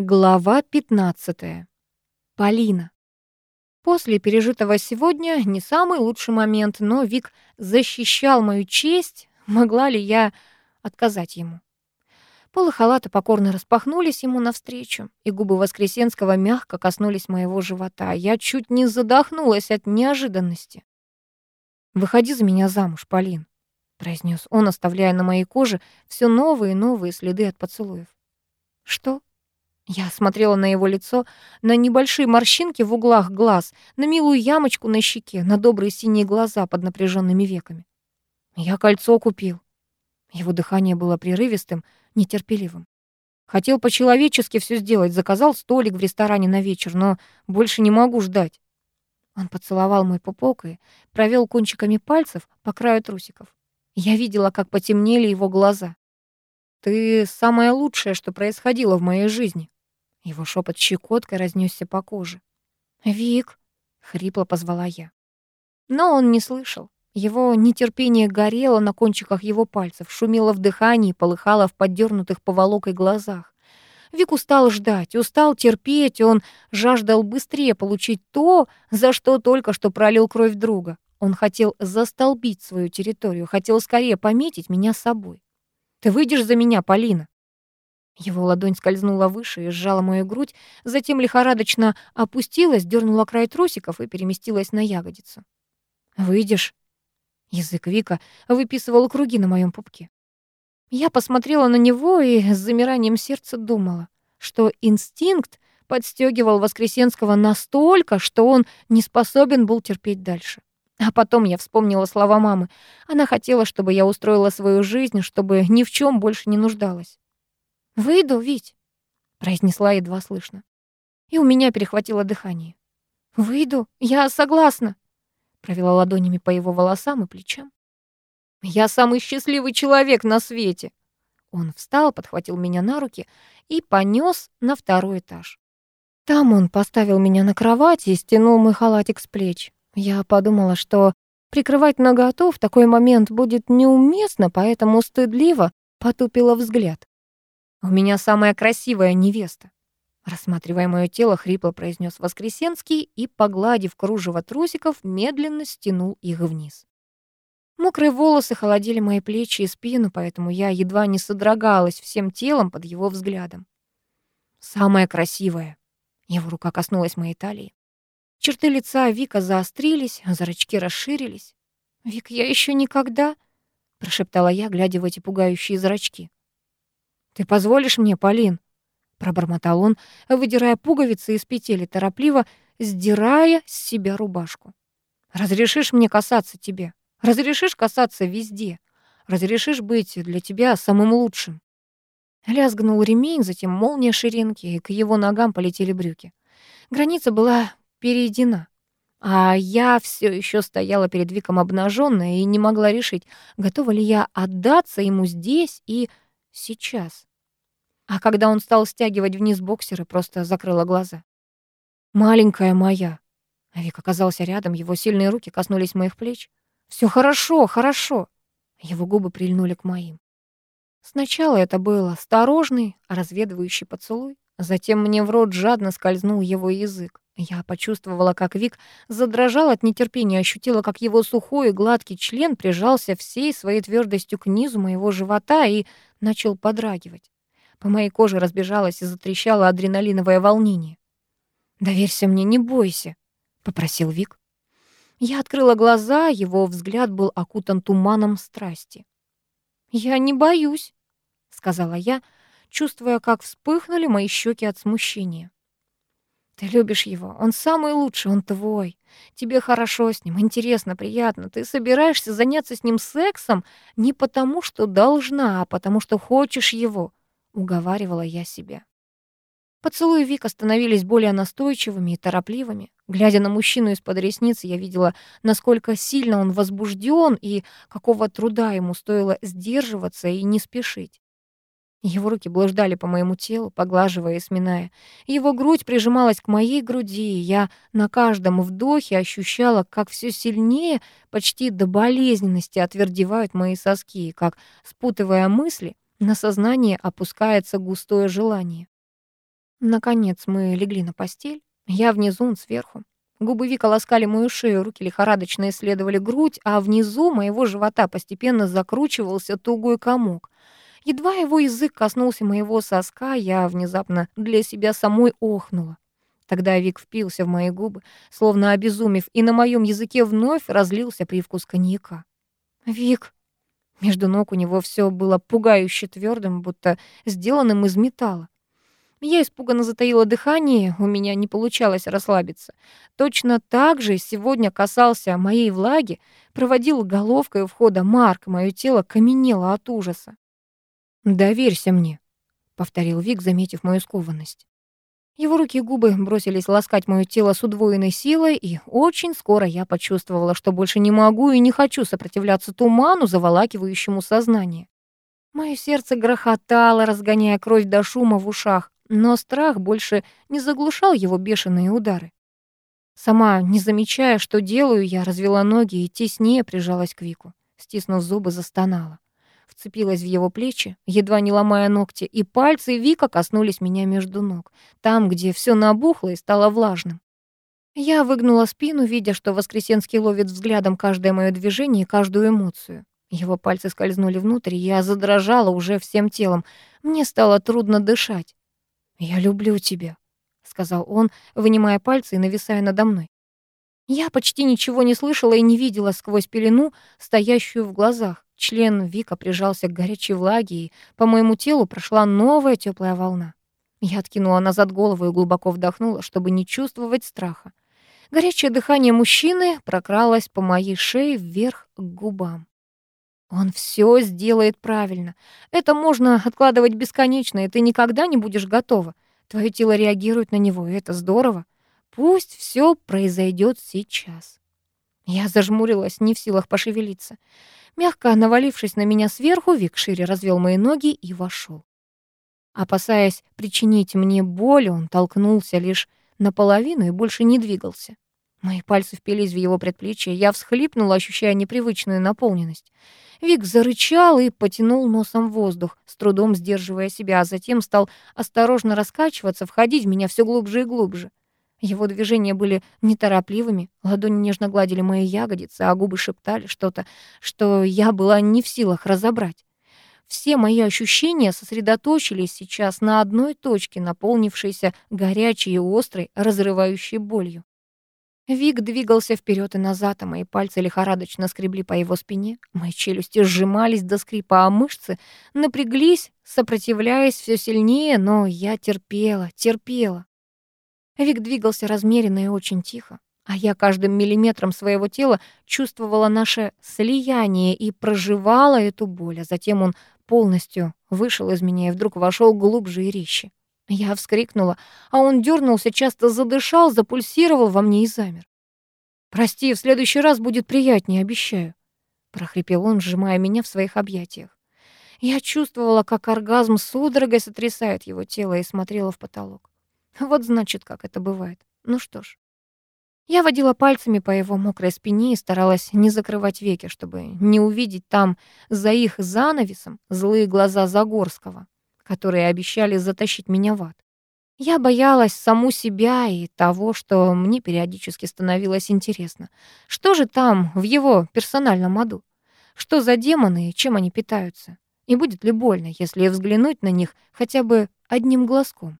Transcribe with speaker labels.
Speaker 1: Глава 15. Полина. После пережитого сегодня не самый лучший момент, но Вик защищал мою честь. Могла ли я отказать ему? Полы халата покорно распахнулись ему навстречу, и губы Воскресенского мягко коснулись моего живота. Я чуть не задохнулась от неожиданности. «Выходи за меня замуж, Полин», — произнес он, оставляя на моей коже все новые и новые следы от поцелуев. «Что?» Я смотрела на его лицо, на небольшие морщинки в углах глаз, на милую ямочку на щеке, на добрые синие глаза под напряженными веками. Я кольцо купил. Его дыхание было прерывистым, нетерпеливым. Хотел по-человечески все сделать, заказал столик в ресторане на вечер, но больше не могу ждать. Он поцеловал мой пупок и провел кончиками пальцев по краю трусиков. Я видела, как потемнели его глаза. «Ты самое лучшее, что происходило в моей жизни», его шепот щекоткой разнесся по коже. «Вик!» — хрипло позвала я. Но он не слышал. Его нетерпение горело на кончиках его пальцев, шумело в дыхании, полыхало в поддернутых поволокой глазах. Вик устал ждать, устал терпеть, он жаждал быстрее получить то, за что только что пролил кровь друга. Он хотел застолбить свою территорию, хотел скорее пометить меня собой. «Ты выйдешь за меня, Полина?» Его ладонь скользнула выше и сжала мою грудь, затем лихорадочно опустилась, дернула край трусиков и переместилась на ягодицу. «Выйдешь?» Язык Вика выписывал круги на моем пупке. Я посмотрела на него и с замиранием сердца думала, что инстинкт подстегивал Воскресенского настолько, что он не способен был терпеть дальше. А потом я вспомнила слова мамы. Она хотела, чтобы я устроила свою жизнь, чтобы ни в чем больше не нуждалась. «Выйду, Вить», — произнесла едва слышно. И у меня перехватило дыхание. «Выйду, я согласна», — провела ладонями по его волосам и плечам. «Я самый счастливый человек на свете!» Он встал, подхватил меня на руки и понёс на второй этаж. Там он поставил меня на кровать и стянул мой халатик с плеч. Я подумала, что прикрывать наготу в такой момент будет неуместно, поэтому стыдливо потупила взгляд. «У меня самая красивая невеста», рассматривая моё тело, хрипло произнес Воскресенский и, погладив кружево трусиков, медленно стянул их вниз. Мокрые волосы холодили мои плечи и спину, поэтому я едва не содрогалась всем телом под его взглядом. «Самая красивая!» Его рука коснулась моей талии. Черты лица Вика заострились, зрачки расширились. «Вик, я еще никогда...» — прошептала я, глядя в эти пугающие зрачки. «Ты позволишь мне, Полин?» — пробормотал он, выдирая пуговицы из петель торопливо сдирая с себя рубашку. «Разрешишь мне касаться тебе? Разрешишь касаться везде? Разрешишь быть для тебя самым лучшим?» Лязгнул ремень, затем молния ширинки, и к его ногам полетели брюки. Граница была перейдена. А я все еще стояла перед Виком обнаженная и не могла решить, готова ли я отдаться ему здесь и сейчас. А когда он стал стягивать вниз боксеры, просто закрыла глаза. «Маленькая моя». Вик оказался рядом, его сильные руки коснулись моих плеч. Все хорошо, хорошо». Его губы прильнули к моим. Сначала это был осторожный, разведывающий поцелуй. Затем мне в рот жадно скользнул его язык. Я почувствовала, как Вик задрожал от нетерпения, ощутила, как его сухой и гладкий член прижался всей своей твердостью к низу моего живота и начал подрагивать. По моей коже разбежалось и затрещало адреналиновое волнение. «Доверься мне, не бойся», — попросил Вик. Я открыла глаза, его взгляд был окутан туманом страсти. «Я не боюсь», — сказала я, чувствуя, как вспыхнули мои щеки от смущения. «Ты любишь его, он самый лучший, он твой. Тебе хорошо с ним, интересно, приятно. Ты собираешься заняться с ним сексом не потому, что должна, а потому, что хочешь его уговаривала я себя. Поцелуи Вика становились более настойчивыми и торопливыми. Глядя на мужчину из-под ресниц, я видела, насколько сильно он возбужден и какого труда ему стоило сдерживаться и не спешить. Его руки блуждали по моему телу, поглаживая и сминая. Его грудь прижималась к моей груди, и я на каждом вдохе ощущала, как все сильнее, почти до болезненности отвердевают мои соски, как, спутывая мысли, на сознание опускается густое желание. Наконец мы легли на постель. Я внизу, он сверху. Губы Вика ласкали мою шею, руки лихорадочно исследовали грудь, а внизу моего живота постепенно закручивался тугой комок. Едва его язык коснулся моего соска, я внезапно для себя самой охнула. Тогда Вик впился в мои губы, словно обезумев, и на моем языке вновь разлился привкус коньяка. «Вик!» Между ног у него все было пугающе твердым, будто сделанным из металла. Я испуганно затаила дыхание, у меня не получалось расслабиться. Точно так же сегодня касался моей влаги, проводил головкой у входа Марк, мое тело каменело от ужаса. «Доверься мне», — повторил Вик, заметив мою скованность. Его руки и губы бросились ласкать моё тело с удвоенной силой, и очень скоро я почувствовала, что больше не могу и не хочу сопротивляться туману, заволакивающему сознание. Моё сердце грохотало, разгоняя кровь до шума в ушах, но страх больше не заглушал его бешеные удары. Сама, не замечая, что делаю, я развела ноги и теснее прижалась к Вику. Стиснув зубы, застонала вцепилась в его плечи, едва не ломая ногти, и пальцы Вика коснулись меня между ног, там, где все набухло и стало влажным. Я выгнула спину, видя, что Воскресенский ловит взглядом каждое мое движение и каждую эмоцию. Его пальцы скользнули внутрь, я задрожала уже всем телом. Мне стало трудно дышать. «Я люблю тебя», — сказал он, вынимая пальцы и нависая надо мной. Я почти ничего не слышала и не видела сквозь пелену, стоящую в глазах. Член Вика прижался к горячей влаге, и по моему телу прошла новая теплая волна. Я откинула назад голову и глубоко вдохнула, чтобы не чувствовать страха. Горячее дыхание мужчины прокралось по моей шее вверх к губам. Он все сделает правильно. Это можно откладывать бесконечно, и ты никогда не будешь готова. Твое тело реагирует на него, и это здорово. Пусть все произойдет сейчас. Я зажмурилась, не в силах пошевелиться. Мягко навалившись на меня сверху, Вик шире развел мои ноги и вошел. Опасаясь причинить мне боль, он толкнулся лишь наполовину и больше не двигался. Мои пальцы впились в его предплечье, я всхлипнула, ощущая непривычную наполненность. Вик зарычал и потянул носом воздух, с трудом сдерживая себя, а затем стал осторожно раскачиваться, входить в меня все глубже и глубже. Его движения были неторопливыми, ладони нежно гладили мои ягодицы, а губы шептали что-то, что я была не в силах разобрать. Все мои ощущения сосредоточились сейчас на одной точке, наполнившейся горячей и острой, разрывающей болью. Вик двигался вперед и назад, а мои пальцы лихорадочно скребли по его спине. Мои челюсти сжимались до скрипа, а мышцы напряглись, сопротивляясь все сильнее, но я терпела, терпела. Вик двигался размеренно и очень тихо, а я каждым миллиметром своего тела чувствовала наше слияние и проживала эту боль, а затем он полностью вышел из меня и вдруг вошел глубже и резче. Я вскрикнула, а он дернулся, часто задышал, запульсировал во мне и замер. «Прости, в следующий раз будет приятнее, обещаю», — прохрипел он, сжимая меня в своих объятиях. Я чувствовала, как оргазм судорогой сотрясает его тело и смотрела в потолок. Вот значит, как это бывает. Ну что ж. Я водила пальцами по его мокрой спине и старалась не закрывать веки, чтобы не увидеть там за их занавесом злые глаза Загорского, которые обещали затащить меня в ад. Я боялась саму себя и того, что мне периодически становилось интересно. Что же там в его персональном аду? Что за демоны и чем они питаются? И будет ли больно, если взглянуть на них хотя бы одним глазком?